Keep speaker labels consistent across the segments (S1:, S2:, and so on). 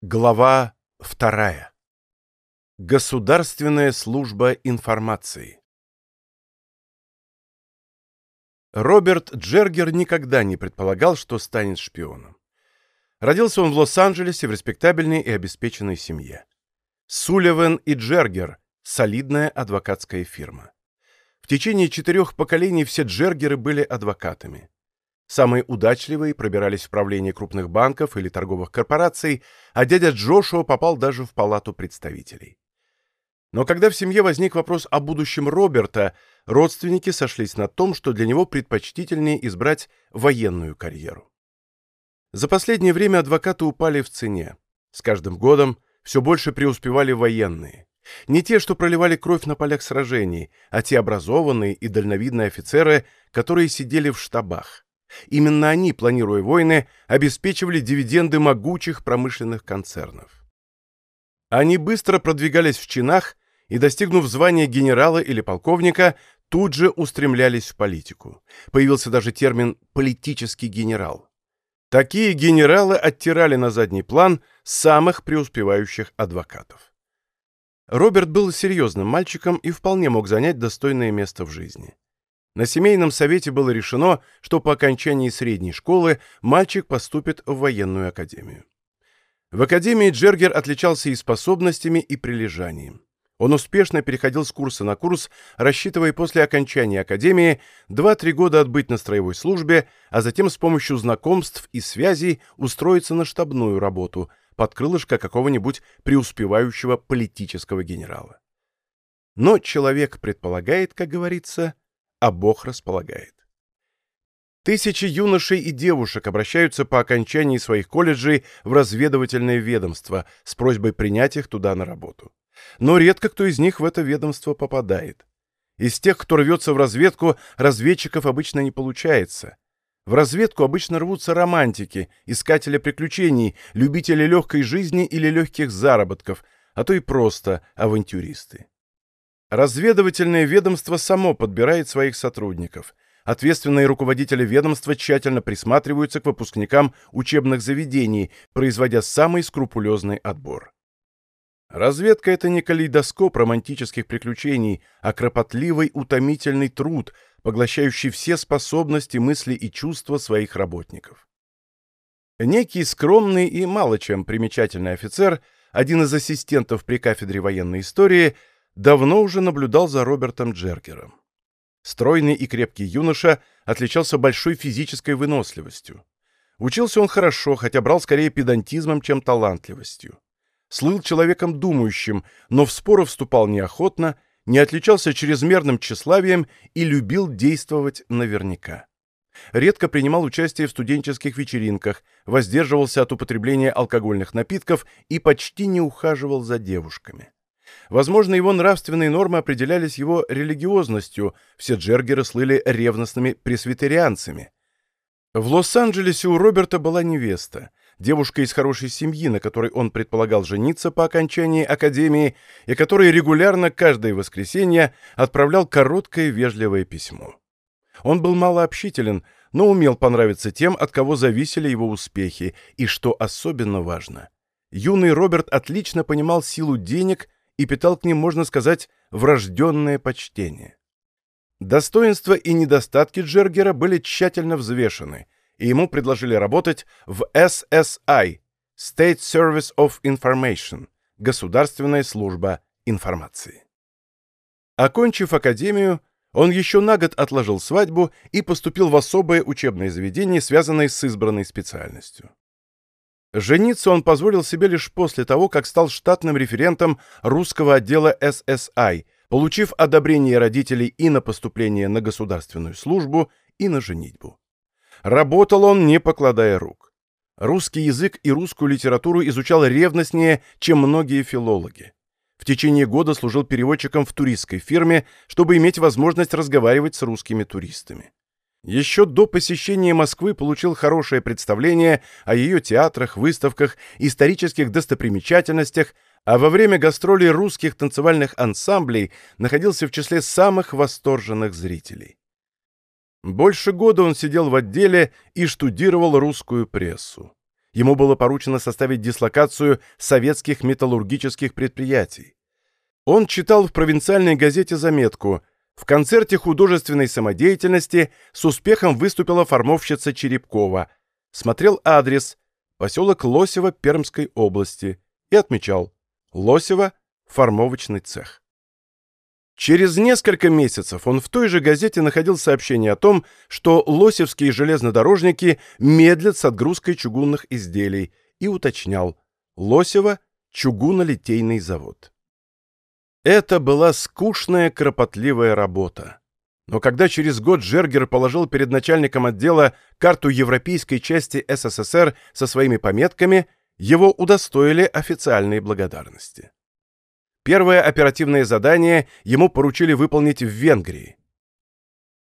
S1: Глава вторая. Государственная служба информации. Роберт Джергер никогда не предполагал, что станет шпионом. Родился он в Лос-Анджелесе в респектабельной и обеспеченной семье. Сулливан и Джергер – солидная адвокатская фирма. В течение четырех поколений все Джергеры были адвокатами. Самые удачливые пробирались в правление крупных банков или торговых корпораций, а дядя Джошуа попал даже в палату представителей. Но когда в семье возник вопрос о будущем Роберта, родственники сошлись на том, что для него предпочтительнее избрать военную карьеру. За последнее время адвокаты упали в цене. С каждым годом все больше преуспевали военные. Не те, что проливали кровь на полях сражений, а те образованные и дальновидные офицеры, которые сидели в штабах. Именно они, планируя войны, обеспечивали дивиденды могучих промышленных концернов. Они быстро продвигались в чинах и, достигнув звания генерала или полковника, тут же устремлялись в политику. Появился даже термин «политический генерал». Такие генералы оттирали на задний план самых преуспевающих адвокатов. Роберт был серьезным мальчиком и вполне мог занять достойное место в жизни. На семейном совете было решено, что по окончании средней школы мальчик поступит в военную академию. В академии Джергер отличался и способностями, и прилежанием. Он успешно переходил с курса на курс, рассчитывая после окончания академии 2-3 года отбыть на строевой службе, а затем с помощью знакомств и связей устроиться на штабную работу под крылышко какого-нибудь преуспевающего политического генерала. Но человек предполагает, как говорится, а Бог располагает. Тысячи юношей и девушек обращаются по окончании своих колледжей в разведывательное ведомство с просьбой принять их туда на работу. Но редко кто из них в это ведомство попадает. Из тех, кто рвется в разведку, разведчиков обычно не получается. В разведку обычно рвутся романтики, искатели приключений, любители легкой жизни или легких заработков, а то и просто авантюристы. Разведывательное ведомство само подбирает своих сотрудников. Ответственные руководители ведомства тщательно присматриваются к выпускникам учебных заведений, производя самый скрупулезный отбор. Разведка — это не калейдоскоп романтических приключений, а кропотливый, утомительный труд, поглощающий все способности, мысли и чувства своих работников. Некий скромный и мало чем примечательный офицер, один из ассистентов при кафедре военной истории — давно уже наблюдал за Робертом Джергером. Стройный и крепкий юноша отличался большой физической выносливостью. Учился он хорошо, хотя брал скорее педантизмом, чем талантливостью. Слыл человеком думающим, но в споры вступал неохотно, не отличался чрезмерным тщеславием и любил действовать наверняка. Редко принимал участие в студенческих вечеринках, воздерживался от употребления алкогольных напитков и почти не ухаживал за девушками. Возможно, его нравственные нормы определялись его религиозностью, все джергеры слыли ревностными пресвитерианцами. В Лос-Анджелесе у Роберта была невеста, девушка из хорошей семьи, на которой он предполагал жениться по окончании академии, и который регулярно каждое воскресенье отправлял короткое вежливое письмо. Он был малообщителен, но умел понравиться тем, от кого зависели его успехи, и, что особенно важно, юный Роберт отлично понимал силу денег и питал к ним, можно сказать, врожденное почтение. Достоинства и недостатки Джергера были тщательно взвешены, и ему предложили работать в SSI – State Service of Information – Государственная служба информации. Окончив академию, он еще на год отложил свадьбу и поступил в особое учебное заведение, связанное с избранной специальностью. Жениться он позволил себе лишь после того, как стал штатным референтом русского отдела ССИ, получив одобрение родителей и на поступление на государственную службу, и на женитьбу. Работал он, не покладая рук. Русский язык и русскую литературу изучал ревностнее, чем многие филологи. В течение года служил переводчиком в туристской фирме, чтобы иметь возможность разговаривать с русскими туристами. Еще до посещения Москвы получил хорошее представление о ее театрах, выставках, исторических достопримечательностях, а во время гастролей русских танцевальных ансамблей находился в числе самых восторженных зрителей. Больше года он сидел в отделе и штудировал русскую прессу. ему было поручено составить дислокацию советских металлургических предприятий. Он читал в провинциальной газете заметку «В концерте художественной самодеятельности с успехом выступила формовщица Черепкова», смотрел адрес поселок Лосево Пермской области и отмечал «Лосево, формовочный цех». Через несколько месяцев он в той же газете находил сообщение о том, что лосевские железнодорожники медлят с отгрузкой чугунных изделий, и уточнял «Лосево – чугунолитейный завод». Это была скучная, кропотливая работа. Но когда через год Джергер положил перед начальником отдела карту европейской части СССР со своими пометками, его удостоили официальной благодарности. Первое оперативное задание ему поручили выполнить в Венгрии.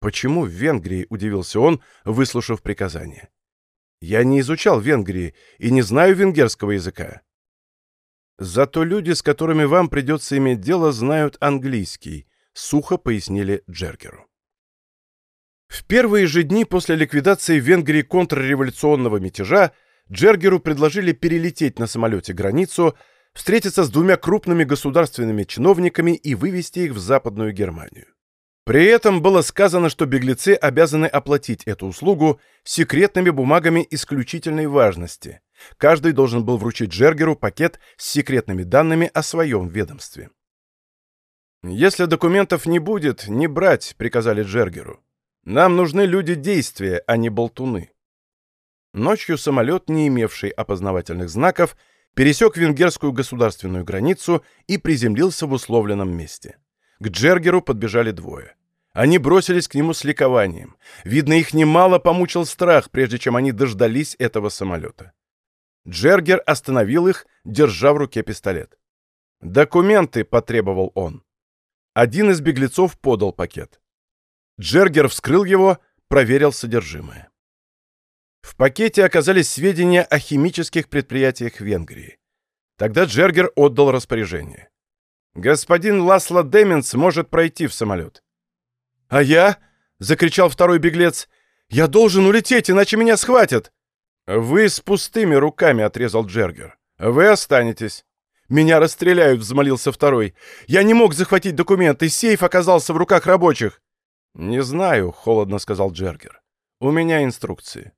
S1: «Почему в Венгрии?» – удивился он, выслушав приказание. «Я не изучал Венгрии и не знаю венгерского языка». «Зато люди, с которыми вам придется иметь дело, знают английский», — сухо пояснили Джергеру. В первые же дни после ликвидации в Венгрии контрреволюционного мятежа Джергеру предложили перелететь на самолете границу, встретиться с двумя крупными государственными чиновниками и вывести их в Западную Германию. При этом было сказано, что беглецы обязаны оплатить эту услугу секретными бумагами исключительной важности. Каждый должен был вручить Джергеру пакет с секретными данными о своем ведомстве. «Если документов не будет, не брать», — приказали Джергеру. «Нам нужны люди действия, а не болтуны». Ночью самолет, не имевший опознавательных знаков, пересек венгерскую государственную границу и приземлился в условленном месте. К Джергеру подбежали двое. Они бросились к нему с ликованием. Видно, их немало помучил страх, прежде чем они дождались этого самолета. Джергер остановил их, держа в руке пистолет. «Документы!» — потребовал он. Один из беглецов подал пакет. Джергер вскрыл его, проверил содержимое. В пакете оказались сведения о химических предприятиях Венгрии. Тогда Джергер отдал распоряжение. «Господин Ласло Деменс может пройти в самолет». «А я?» — закричал второй беглец. «Я должен улететь, иначе меня схватят!» «Вы с пустыми руками», — отрезал Джергер. «Вы останетесь». «Меня расстреляют», — взмолился второй. «Я не мог захватить документы, сейф оказался в руках рабочих». «Не знаю», — холодно сказал Джергер. «У меня инструкции».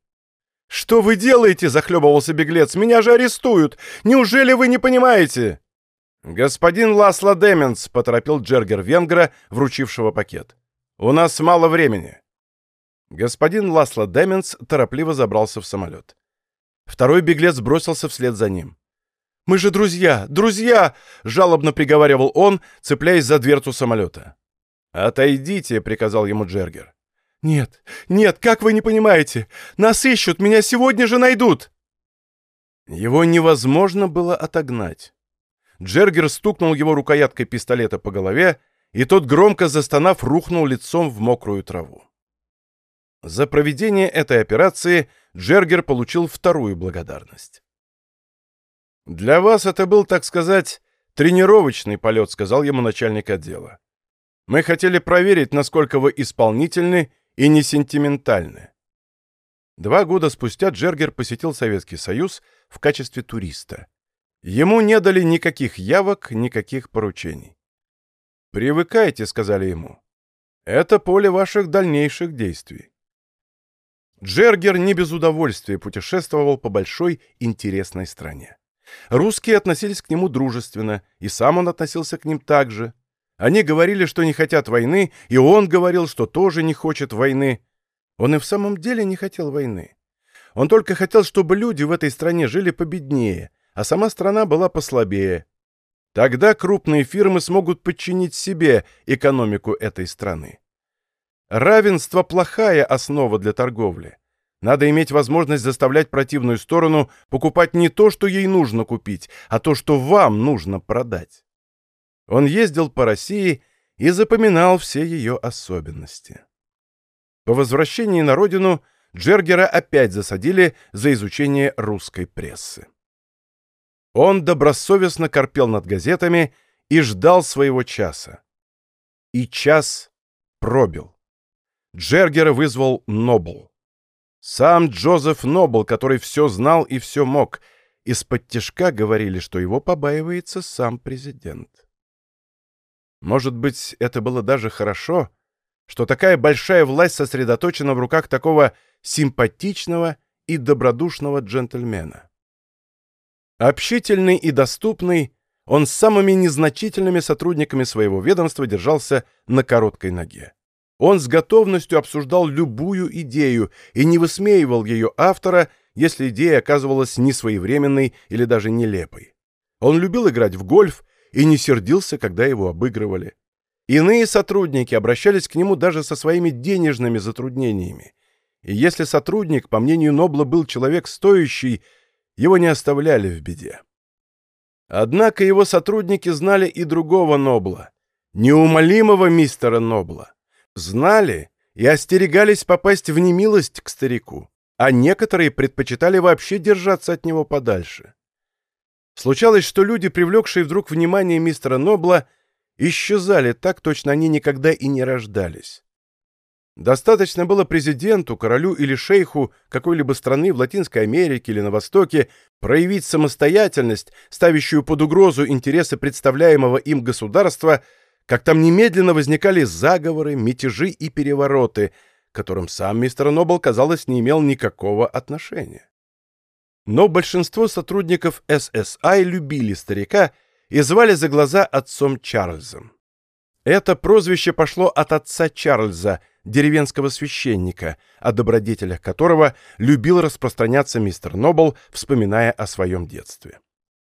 S1: «Что вы делаете?» — захлебывался беглец. «Меня же арестуют! Неужели вы не понимаете?» «Господин Ласло Деменс», — поторопил Джергер Венгра, вручившего пакет. «У нас мало времени». Господин Ласло Деменс торопливо забрался в самолет. Второй беглец бросился вслед за ним. «Мы же друзья! Друзья!» — жалобно приговаривал он, цепляясь за дверцу самолета. «Отойдите», — приказал ему Джергер. «Нет, нет, как вы не понимаете? Нас ищут, меня сегодня же найдут!» Его невозможно было отогнать. Джергер стукнул его рукояткой пистолета по голове, и тот, громко застонав, рухнул лицом в мокрую траву. За проведение этой операции Джергер получил вторую благодарность. «Для вас это был, так сказать, тренировочный полет», — сказал ему начальник отдела. «Мы хотели проверить, насколько вы исполнительны и не сентиментальны. Два года спустя Джергер посетил Советский Союз в качестве туриста. Ему не дали никаких явок, никаких поручений. «Привыкайте», — сказали ему. «Это поле ваших дальнейших действий». Джергер не без удовольствия путешествовал по большой интересной стране. Русские относились к нему дружественно, и сам он относился к ним так же. Они говорили, что не хотят войны, и он говорил, что тоже не хочет войны. Он и в самом деле не хотел войны. Он только хотел, чтобы люди в этой стране жили победнее, а сама страна была послабее. Тогда крупные фирмы смогут подчинить себе экономику этой страны. Равенство – плохая основа для торговли. Надо иметь возможность заставлять противную сторону покупать не то, что ей нужно купить, а то, что вам нужно продать. Он ездил по России и запоминал все ее особенности. По возвращении на родину Джергера опять засадили за изучение русской прессы. Он добросовестно корпел над газетами и ждал своего часа. И час пробил. Джергера вызвал Нобл. Сам Джозеф Нобл, который все знал и все мог. Из-под тяжка говорили, что его побаивается сам президент. Может быть, это было даже хорошо, что такая большая власть сосредоточена в руках такого симпатичного и добродушного джентльмена. Общительный и доступный, он с самыми незначительными сотрудниками своего ведомства держался на короткой ноге. Он с готовностью обсуждал любую идею и не высмеивал ее автора, если идея оказывалась несвоевременной или даже нелепой. Он любил играть в гольф и не сердился, когда его обыгрывали. Иные сотрудники обращались к нему даже со своими денежными затруднениями. И если сотрудник, по мнению Нобла, был человек стоящий, его не оставляли в беде. Однако его сотрудники знали и другого Нобла, неумолимого мистера Нобла знали и остерегались попасть в немилость к старику, а некоторые предпочитали вообще держаться от него подальше. Случалось, что люди, привлекшие вдруг внимание мистера Нобла, исчезали так, точно они никогда и не рождались. Достаточно было президенту, королю или шейху какой-либо страны в Латинской Америке или на Востоке проявить самостоятельность, ставящую под угрозу интересы представляемого им государства – как там немедленно возникали заговоры, мятежи и перевороты, к которым сам мистер Нобл, казалось, не имел никакого отношения. Но большинство сотрудников SSI любили старика и звали за глаза отцом Чарльзом. Это прозвище пошло от отца Чарльза, деревенского священника, о добродетелях которого любил распространяться мистер Нобл, вспоминая о своем детстве.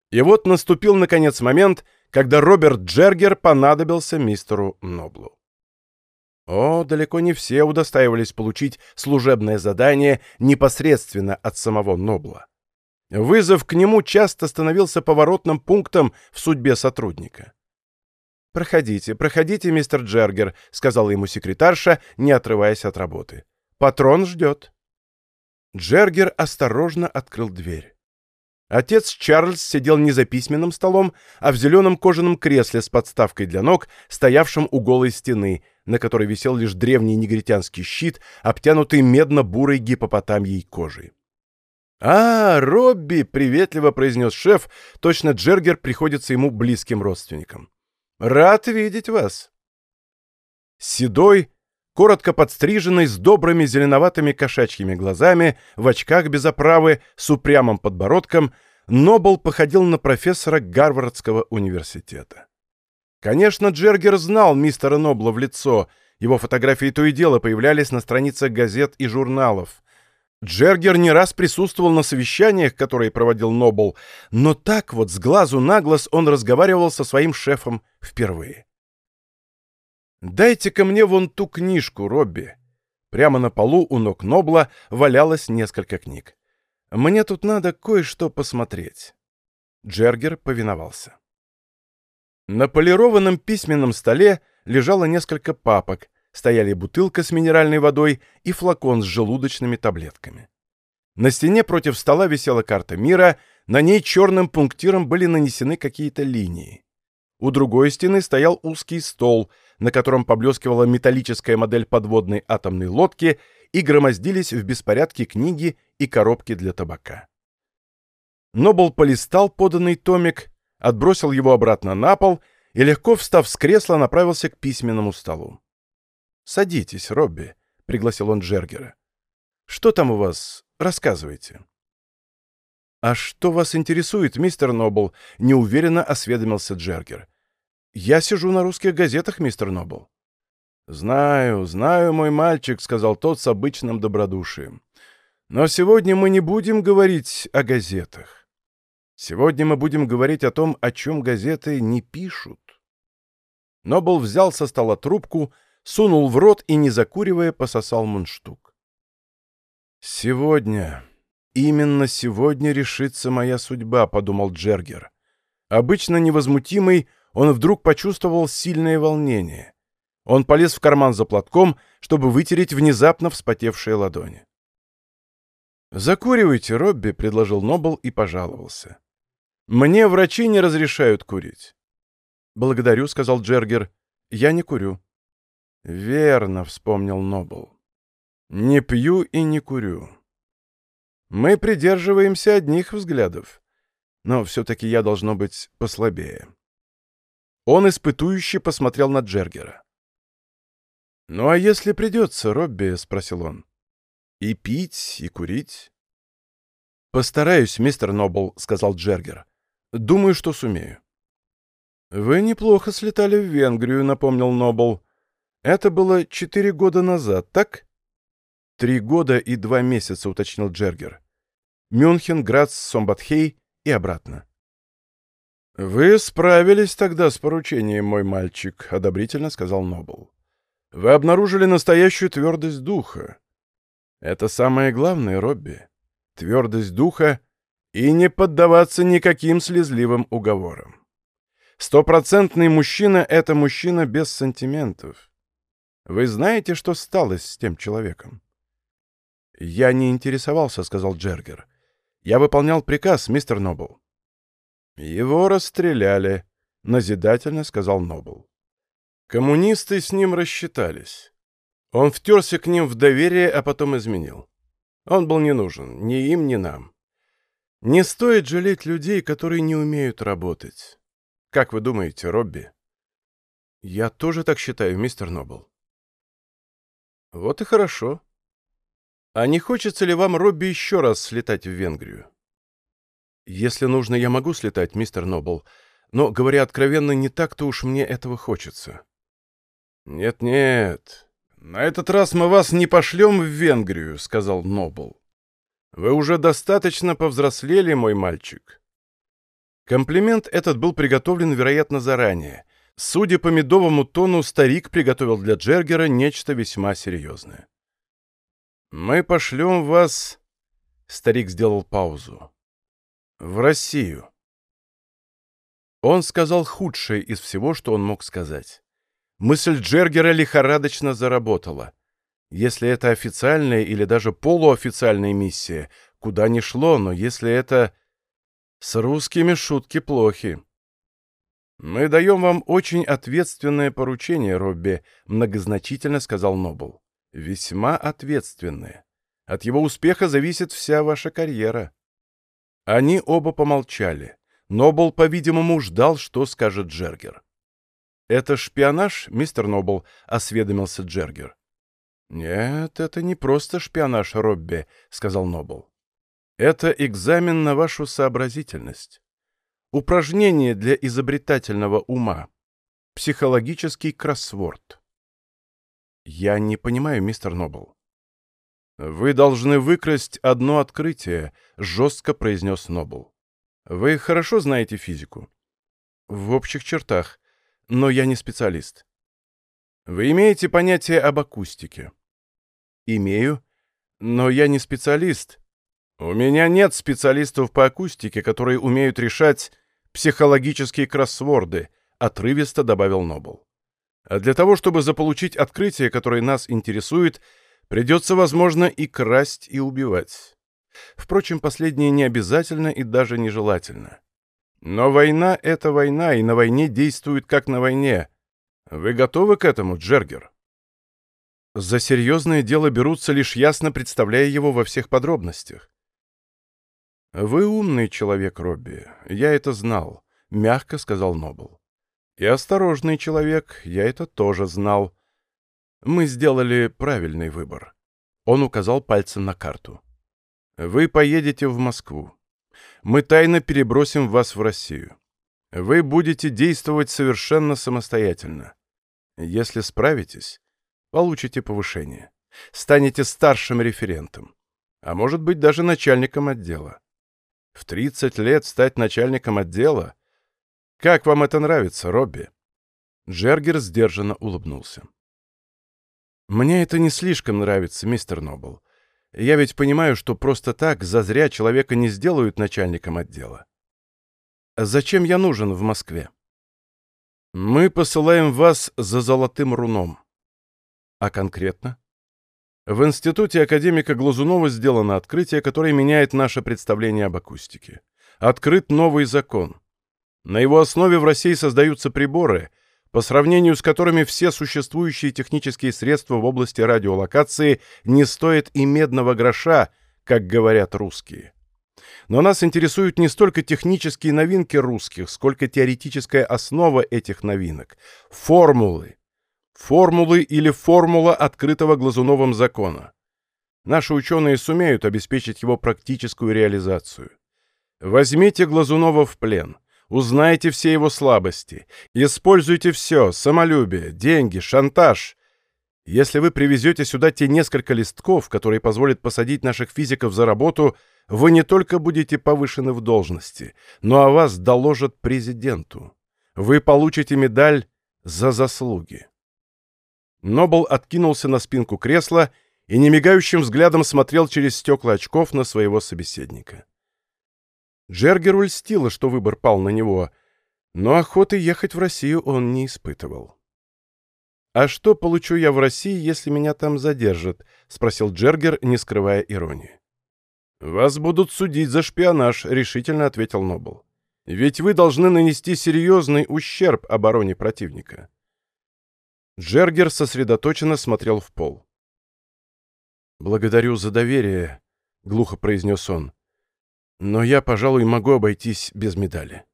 S1: И вот наступил, наконец, момент, когда Роберт Джергер понадобился мистеру Ноблу. О, далеко не все удостаивались получить служебное задание непосредственно от самого Нобла. Вызов к нему часто становился поворотным пунктом в судьбе сотрудника. «Проходите, проходите, мистер Джергер», — сказала ему секретарша, не отрываясь от работы. «Патрон ждет». Джергер осторожно открыл дверь. Отец Чарльз сидел не за письменным столом, а в зеленом кожаном кресле с подставкой для ног, стоявшем у голой стены, на которой висел лишь древний негритянский щит, обтянутый медно-бурой гипопотамьей кожей. «А, Робби!» — приветливо произнес шеф, точно Джергер приходится ему близким родственником. «Рад видеть вас!» Седой, коротко подстриженный, с добрыми зеленоватыми кошачьими глазами, в очках без оправы, с упрямым подбородком, Нобл походил на профессора Гарвардского университета. Конечно, Джергер знал мистера Нобла в лицо, его фотографии то и дело появлялись на страницах газет и журналов. Джергер не раз присутствовал на совещаниях, которые проводил Нобл, но так вот с глазу на глаз он разговаривал со своим шефом впервые. «Дайте-ка мне вон ту книжку, Робби». Прямо на полу у ног Нобла валялось несколько книг. «Мне тут надо кое-что посмотреть». Джергер повиновался. На полированном письменном столе лежало несколько папок, стояли бутылка с минеральной водой и флакон с желудочными таблетками. На стене против стола висела карта мира, на ней черным пунктиром были нанесены какие-то линии. У другой стены стоял узкий стол, на котором поблескивала металлическая модель подводной атомной лодки и громоздились в беспорядке книги и коробки для табака. Нобл полистал поданный томик, отбросил его обратно на пол и, легко встав с кресла, направился к письменному столу. «Садитесь, Робби», — пригласил он Джергера. «Что там у вас? Рассказывайте». «А что вас интересует, мистер Нобл?» — неуверенно осведомился Джергер. «Я сижу на русских газетах, мистер Нобл». «Знаю, знаю, мой мальчик», — сказал тот с обычным добродушием. «Но сегодня мы не будем говорить о газетах. Сегодня мы будем говорить о том, о чем газеты не пишут». Нобл взял со стола трубку, сунул в рот и, не закуривая, пососал мундштук. «Сегодня...» «Именно сегодня решится моя судьба», — подумал Джергер. Обычно невозмутимый, он вдруг почувствовал сильное волнение. Он полез в карман за платком, чтобы вытереть внезапно вспотевшие ладони. «Закуривайте, Робби», — предложил Нобл и пожаловался. «Мне врачи не разрешают курить». «Благодарю», — сказал Джергер. «Я не курю». «Верно», — вспомнил Нобл. Не пью и не курю. Мы придерживаемся одних взглядов. Но все-таки я должно быть послабее. Он испытующе посмотрел на Джергера. «Ну а если придется, Робби?» — спросил он. «И пить, и курить?» «Постараюсь, мистер Нобл», — сказал Джергер. «Думаю, что сумею». «Вы неплохо слетали в Венгрию», — напомнил Нобл. «Это было четыре года назад, так?» «Три года и два месяца», — уточнил Джергер. «Мюнхен, Грац, Сомбатхей и обратно». «Вы справились тогда с поручением, мой мальчик», — одобрительно сказал Нобл. «Вы обнаружили настоящую твердость духа. Это самое главное, Робби. Твердость духа и не поддаваться никаким слезливым уговорам. Стопроцентный мужчина — это мужчина без сантиментов. Вы знаете, что стало с тем человеком?» «Я не интересовался», — сказал Джергер. «Я выполнял приказ, мистер Нобл». «Его расстреляли», — назидательно сказал Нобл. «Коммунисты с ним рассчитались. Он втерся к ним в доверие, а потом изменил. Он был не нужен ни им, ни нам. Не стоит жалеть людей, которые не умеют работать. Как вы думаете, Робби?» «Я тоже так считаю, мистер Нобл». «Вот и хорошо. А не хочется ли вам, Робби, еще раз слетать в Венгрию?» «Если нужно, я могу слетать, мистер Нобл, но, говоря откровенно, не так-то уж мне этого хочется». «Нет-нет, на этот раз мы вас не пошлем в Венгрию», — сказал Нобл. «Вы уже достаточно повзрослели, мой мальчик». Комплимент этот был приготовлен, вероятно, заранее. Судя по медовому тону, старик приготовил для Джергера нечто весьма серьезное. «Мы пошлем вас...» — старик сделал паузу в Россию. Он сказал худшее из всего, что он мог сказать. Мысль Джергера лихорадочно заработала. Если это официальная или даже полуофициальная миссия, куда ни шло, но если это... С русскими шутки плохи. «Мы даем вам очень ответственное поручение, Робби», — многозначительно сказал Нобл. «Весьма ответственное. От его успеха зависит вся ваша карьера». Они оба помолчали. Нобл, по-видимому, ждал, что скажет Джергер. «Это шпионаж, мистер Нобл?» — осведомился Джергер. «Нет, это не просто шпионаж, Робби», — сказал Нобл. «Это экзамен на вашу сообразительность. Упражнение для изобретательного ума. Психологический кроссворд». «Я не понимаю, мистер Нобл. «Вы должны выкрасть одно открытие», — жестко произнес Нобл. «Вы хорошо знаете физику?» «В общих чертах, но я не специалист». «Вы имеете понятие об акустике?» «Имею, но я не специалист. У меня нет специалистов по акустике, которые умеют решать психологические кроссворды», — отрывисто добавил Нобл. «А для того, чтобы заполучить открытие, которое нас интересует, — Придется, возможно, и красть, и убивать. Впрочем, последнее не обязательно и даже нежелательно. Но война — это война, и на войне действует как на войне. Вы готовы к этому, Джергер? За серьезное дело берутся, лишь ясно представляя его во всех подробностях. «Вы умный человек, Робби, я это знал», — мягко сказал Нобл. «И осторожный человек, я это тоже знал. Мы сделали правильный выбор. Он указал пальцем на карту. Вы поедете в Москву. Мы тайно перебросим вас в Россию. Вы будете действовать совершенно самостоятельно. Если справитесь, получите повышение. Станете старшим референтом. А может быть, даже начальником отдела. В 30 лет стать начальником отдела? Как вам это нравится, Робби? Джергер сдержанно улыбнулся. «Мне это не слишком нравится, мистер Нобл. Я ведь понимаю, что просто так, зазря человека не сделают начальником отдела. Зачем я нужен в Москве? Мы посылаем вас за золотым руном. А конкретно? В институте академика Глазунова сделано открытие, которое меняет наше представление об акустике. Открыт новый закон. На его основе в России создаются приборы — по сравнению с которыми все существующие технические средства в области радиолокации не стоят и медного гроша, как говорят русские. Но нас интересуют не столько технические новинки русских, сколько теоретическая основа этих новинок – формулы. Формулы или формула открытого Глазуновым закона. Наши ученые сумеют обеспечить его практическую реализацию. Возьмите Глазунова в плен, узнайте все его слабости, используйте все – самолюбие, деньги, шантаж. Если вы привезете сюда те несколько листков, которые позволят посадить наших физиков за работу, вы не только будете повышены в должности, но о вас доложат президенту. Вы получите медаль за заслуги. Нобл откинулся на спинку кресла и немигающим взглядом смотрел через стекла очков на своего собеседника. Джергеру льстило, что выбор пал на него, но охоты ехать в Россию он не испытывал. «А что получу я в России, если меня там задержат?» — спросил Джергер, не скрывая иронии. «Вас будут судить за шпионаж», — решительно ответил Нобл. «Ведь вы должны нанести серьезный ущерб обороне противника». Джергер сосредоточенно смотрел в пол. «Благодарю за доверие», — глухо произнес он. «Но я, пожалуй, могу обойтись без медали».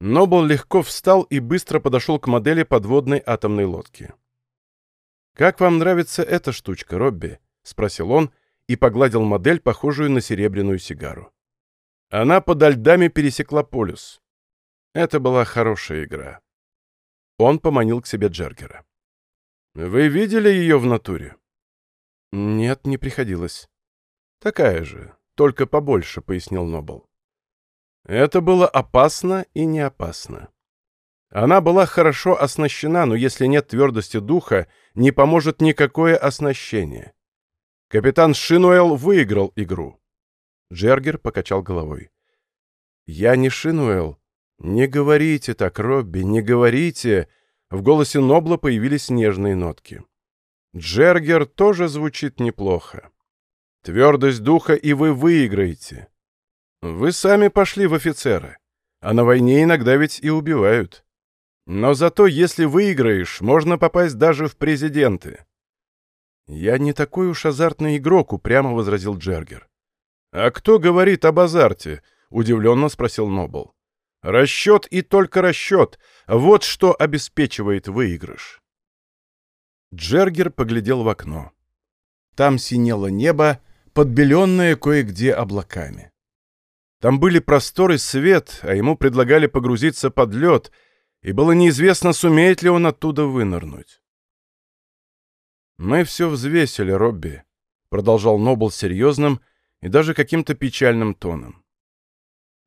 S1: Нобл легко встал и быстро подошел к модели подводной атомной лодки. «Как вам нравится эта штучка, Робби?» — спросил он и погладил модель, похожую на серебряную сигару. Она подо льдами пересекла полюс. Это была хорошая игра. Он поманил к себе Джергера. «Вы видели ее в натуре?» «Нет, не приходилось». «Такая же, только побольше», — пояснил Нобл. Это было опасно и не опасно. Она была хорошо оснащена, но если нет твердости духа, не поможет никакое оснащение. Капитан Шинуэлл выиграл игру. Джергер покачал головой. «Я не Шинуэлл. Не говорите так, Робби, не говорите!» В голосе Нобла появились нежные нотки. Джергер тоже звучит неплохо. Твердость духа, и вы выиграете. Вы сами пошли в офицеры, а на войне иногда ведь и убивают. Но зато, если выиграешь, можно попасть даже в президенты. «Я не такой уж азартный игрок», — упрямо возразил Джергер. «А кто говорит об азарте?» — удивленно спросил Нобл. «Расчет и только расчет. Вот что обеспечивает выигрыш». Джергер поглядел в окно. Там синело небо, подбеленное кое-где облаками. Там были простор и свет, а ему предлагали погрузиться под лед, и было неизвестно, сумеет ли он оттуда вынырнуть. «Мы все взвесили, Робби», — продолжал Нобл серьезным и даже каким-то печальным тоном.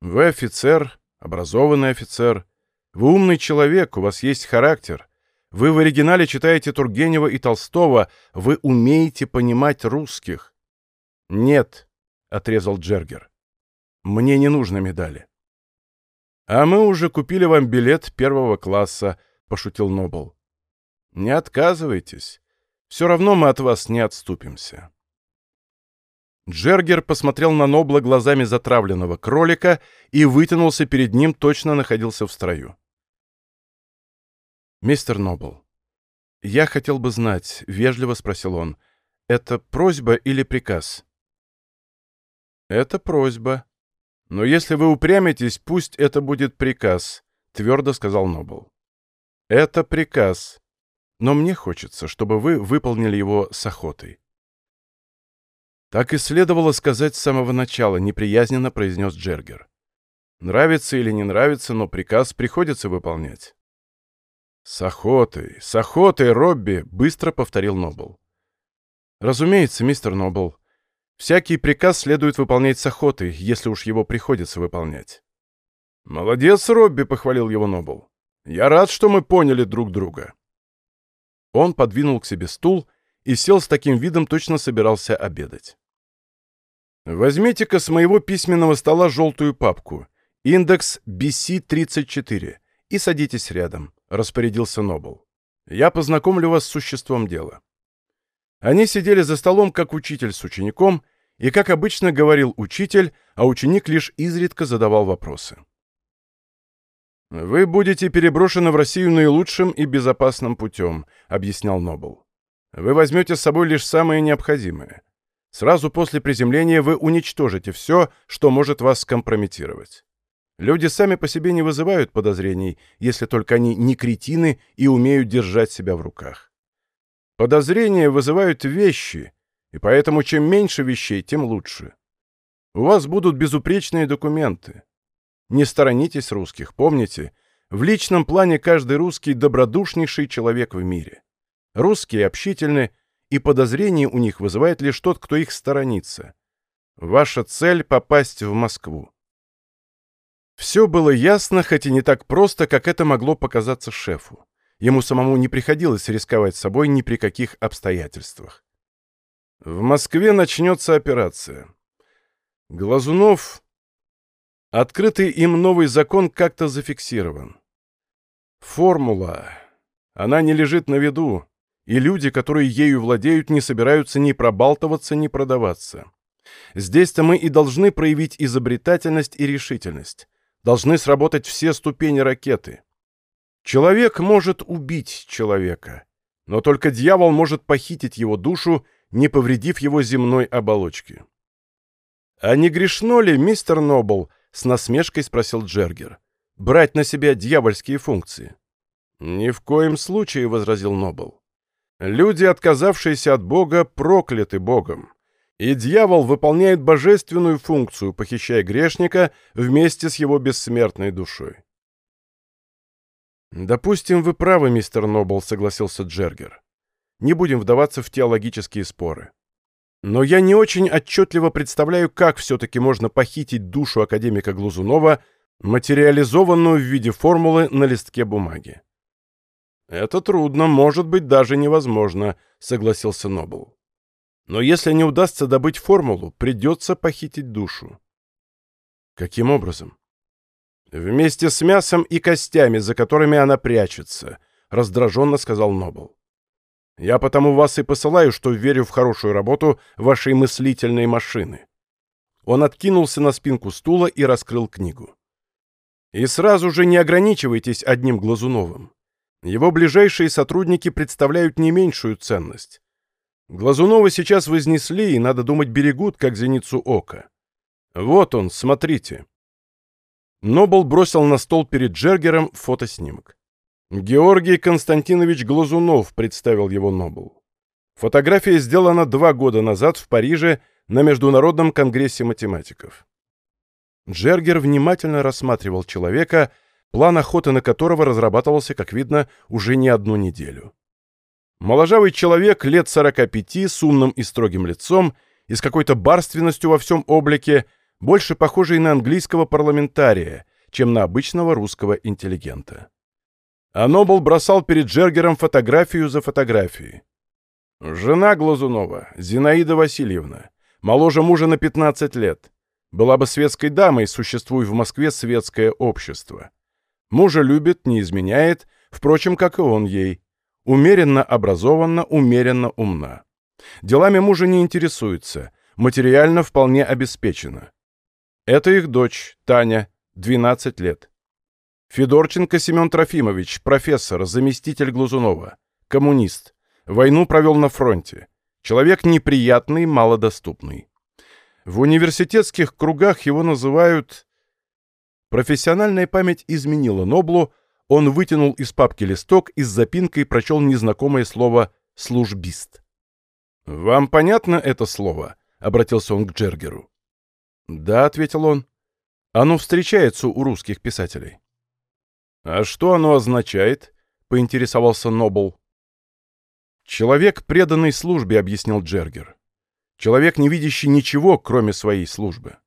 S1: «Вы офицер, образованный офицер, вы умный человек, у вас есть характер, вы в оригинале читаете Тургенева и Толстого, вы умеете понимать русских». «Нет», — отрезал Джергер, — «мне не нужно медали». «А мы уже купили вам билет первого класса», — пошутил Нобл. «Не отказывайтесь. Все равно мы от вас не отступимся». Джергер посмотрел на Нобла глазами затравленного кролика и вытянулся перед ним, точно находился в строю. «Мистер Нобл, я хотел бы знать», — вежливо спросил он, — «это просьба или приказ?» «Это просьба. Но если вы упрямитесь, пусть это будет приказ», — твердо сказал Нобл. «Это приказ но мне хочется, чтобы вы выполнили его с охотой». «Так и следовало сказать с самого начала», — неприязненно произнес Джергер. «Нравится или не нравится, но приказ приходится выполнять». «С охотой, с охотой, Робби!» — быстро повторил Нобл. «Разумеется, мистер Нобл. Всякий приказ следует выполнять с охотой, если уж его приходится выполнять». «Молодец, Робби!» — похвалил его Нобл. «Я рад, что мы поняли друг друга». Он подвинул к себе стул и сел с таким видом, точно собирался обедать. «Возьмите-ка с моего письменного стола желтую папку, индекс BC-34, и садитесь рядом», — распорядился Нобл. «Я познакомлю вас с существом дела». Они сидели за столом, как учитель с учеником, и, как обычно, говорил учитель, а ученик лишь изредка задавал вопросы. «Вы будете переброшены в Россию наилучшим и безопасным путем», — объяснял Нобл. «Вы возьмете с собой лишь самое необходимое. Сразу после приземления вы уничтожите все, что может вас скомпрометировать. Люди сами по себе не вызывают подозрений, если только они не кретины и умеют держать себя в руках. Подозрения вызывают вещи, и поэтому чем меньше вещей, тем лучше. У вас будут безупречные документы. Не сторонитесь русских, помните, в личном плане каждый русский добродушнейший человек в мире. Русские общительны, и подозрения у них вызывает лишь тот, кто их сторонится. Ваша цель — попасть в Москву. Все было ясно, хоть и не так просто, как это могло показаться шефу. Ему самому не приходилось рисковать собой ни при каких обстоятельствах. В Москве начнется операция. Глазунов Открытый им новый закон как-то зафиксирован. Формула. Она не лежит на виду, и люди, которые ею владеют, не собираются ни пробалтываться, ни продаваться. Здесь-то мы и должны проявить изобретательность и решительность. Должны сработать все ступени ракеты. Человек может убить человека, но только дьявол может похитить его душу, не повредив его земной оболочке. А не грешно ли, мистер Нобл, с насмешкой спросил Джергер. «Брать на себя дьявольские функции». «Ни в коем случае», — возразил Нобл. «Люди, отказавшиеся от Бога, прокляты Богом. И дьявол выполняет божественную функцию, похищая грешника вместе с его бессмертной душой». «Допустим, вы правы, мистер Нобл», — согласился Джергер. «Не будем вдаваться в теологические споры. Но я не очень отчетливо представляю, как все-таки можно похитить душу академика Глазунова, материализованную в виде формулы на листке бумаги. «Это трудно, может быть, даже невозможно», — согласился Нобл. «Но если не удастся добыть формулу, придется похитить душу». «Каким образом?» «Вместе с мясом и костями, за которыми она прячется», — раздраженно сказал Нобл. Я потому вас и посылаю, что верю в хорошую работу вашей мыслительной машины». Он откинулся на спинку стула и раскрыл книгу. И сразу же не ограничивайтесь одним Глазуновым. Его ближайшие сотрудники представляют не меньшую ценность. Глазунова сейчас вознесли, и, надо думать, берегут, как зеницу ока. Вот он, смотрите. Нобл бросил на стол перед Джергером фотоснимок. Георгий Константинович Глазунов представил его Нобл. Фотография сделана два года назад в Париже на Международном конгрессе математиков. Джергер внимательно рассматривал человека, план охоты на которого разрабатывался, как видно, уже не одну неделю. Моложавый человек лет 45 с умным и строгим лицом и с какой-то барственностью во всем облике, больше похожий на английского парламентария, чем на обычного русского интеллигента. А Нобл бросал перед Джергером фотографию за фотографией. Жена Глазунова, Зинаида Васильевна, моложе мужа на 15 лет. Была бы светской дамой, существуя в Москве светское общество. Мужа любит, не изменяет, впрочем, как и он ей. Умеренно образованна, умеренно умна. Делами мужа не интересуется, материально вполне обеспечена. Это их дочь, Таня, 12 лет. Федорченко Семен Трофимович, профессор, заместитель Глазунова, коммунист. Войну провел на фронте. Человек неприятный, малодоступный. В университетских кругах его называют... Профессиональная память изменила Ноблу, он вытянул из папки листок и с запинкой прочел незнакомое слово «службист». «Вам понятно это слово?» — обратился он к Джергеру. «Да», — ответил он. «Оно встречается у русских писателей». «А что оно означает?» — поинтересовался Нобл. «Человек, преданный службе», — объяснил Джергер. «Человек, не видящий ничего, кроме своей службы».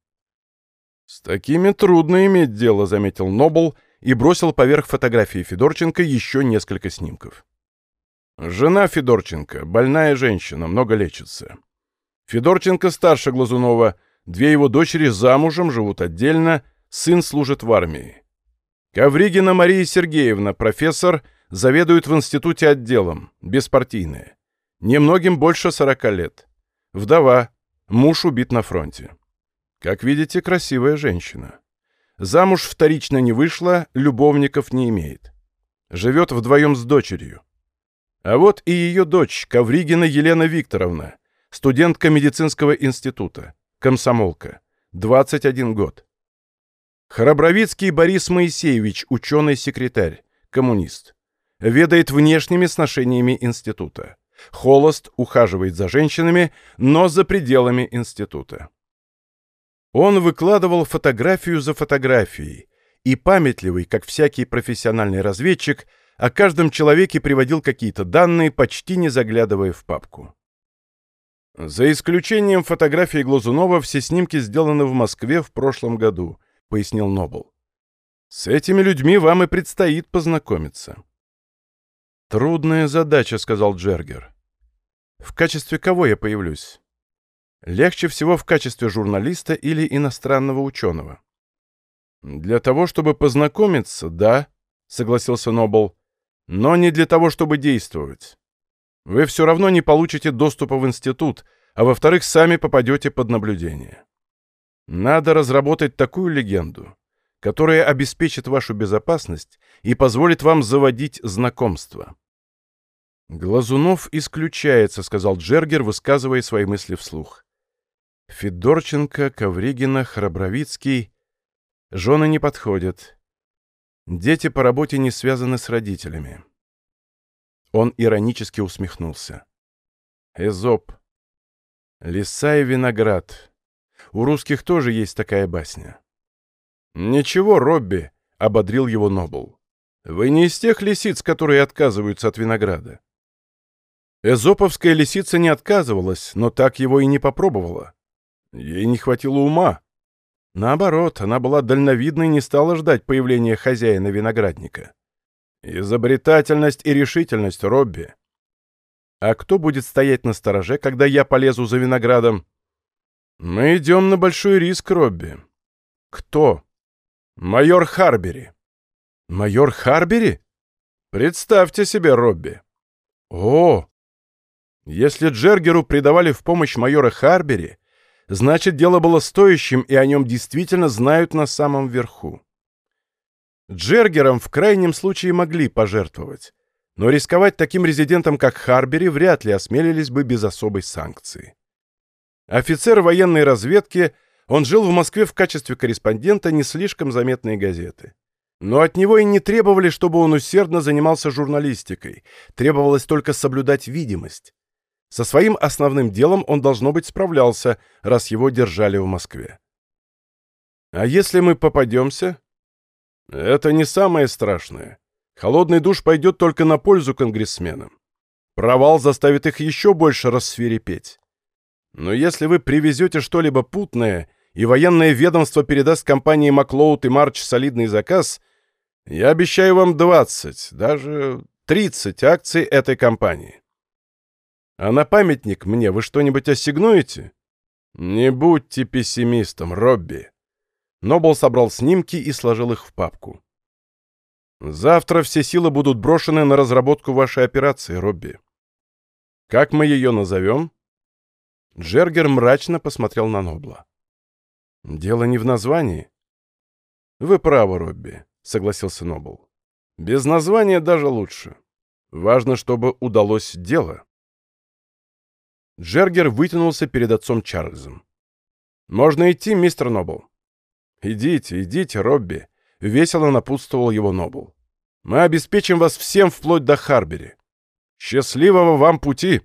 S1: «С такими трудно иметь дело», — заметил Нобл и бросил поверх фотографии Федорченко еще несколько снимков. «Жена Федорченко, больная женщина, много лечится. Федорченко старше Глазунова, две его дочери замужем, живут отдельно, сын служит в армии. Ковригина Мария Сергеевна, профессор, заведует в институте отделом, беспартийная. Немногим больше 40 лет. Вдова, муж убит на фронте. Как видите, красивая женщина. Замуж вторично не вышла, любовников не имеет. Живет вдвоем с дочерью. А вот и ее дочь, Ковригина Елена Викторовна, студентка медицинского института, комсомолка, 21 год. Храбровицкий Борис Моисеевич, ученый-секретарь, коммунист. Ведает внешними сношениями института. Холост, ухаживает за женщинами, но за пределами института. Он выкладывал фотографию за фотографией, и памятливый, как всякий профессиональный разведчик, о каждом человеке приводил какие-то данные, почти не заглядывая в папку. «За исключением фотографии Глазунова, все снимки сделаны в Москве в прошлом году», — пояснил Нобл. «С этими людьми вам и предстоит познакомиться». «Трудная задача», — сказал Джергер. «В качестве кого я появлюсь?» Легче всего в качестве журналиста или иностранного ученого. «Для того, чтобы познакомиться, да», — согласился Нобл, — «но не для того, чтобы действовать. Вы все равно не получите доступа в институт, а во-вторых, сами попадете под наблюдение. Надо разработать такую легенду, которая обеспечит вашу безопасность и позволит вам заводить знакомства». «Глазунов исключается», — сказал Джергер, высказывая свои мысли вслух. Федорченко, Ковригина, Храбровицкий. Жены не подходят. Дети по работе не связаны с родителями. Он иронически усмехнулся. Эзоп. Лиса и виноград. У русских тоже есть такая басня. «Ничего, Робби», — ободрил его Нобл. «Вы не из тех лисиц, которые отказываются от винограда». Эзоповская лисица не отказывалась, но так его и не попробовала. Ей не хватило ума. Наоборот, она была дальновидной и не стала ждать появления хозяина виноградника. Изобретательность и решительность, Робби. А кто будет стоять на стороже, когда я полезу за виноградом? Мы идем на большой риск, Робби. Кто? Майор Харбери. Майор Харбери? Представьте себе, Робби. О! Если Джергеру придавали в помощь майора Харбери, Значит, дело было стоящим, и о нем действительно знают на самом верху. Джергером в крайнем случае могли пожертвовать, но рисковать таким резидентом, как Харбери, вряд ли осмелились бы без особой санкции. Офицер военной разведки, он жил в Москве в качестве корреспондента не слишком заметной газеты. Но от него и не требовали, чтобы он усердно занимался журналистикой, требовалось только соблюдать видимость. Со своим основным делом он, должно быть, справлялся, раз его держали в Москве. А если мы попадемся? Это не самое страшное. Холодный душ пойдет только на пользу конгрессменам. Провал заставит их еще больше рассверепеть. Но если вы привезете что-либо путное, и военное ведомство передаст компании Маклоуд и Марч солидный заказ, я обещаю вам 20, даже 30 акций этой компании. А на памятник мне вы что-нибудь ассигнуете? Не будьте пессимистом, Робби. Нобл собрал снимки и сложил их в папку. Завтра все силы будут брошены на разработку вашей операции, Робби. Как мы ее назовем? Джергер мрачно посмотрел на Нобла. Дело не в названии. Вы правы, Робби, согласился Нобл. Без названия даже лучше. Важно, чтобы удалось дело. Джергер вытянулся перед отцом Чарльзом. «Можно идти, мистер Нобл?» «Идите, идите, Робби», — весело напутствовал его Нобл. «Мы обеспечим вас всем вплоть до Харбери. Счастливого вам пути!»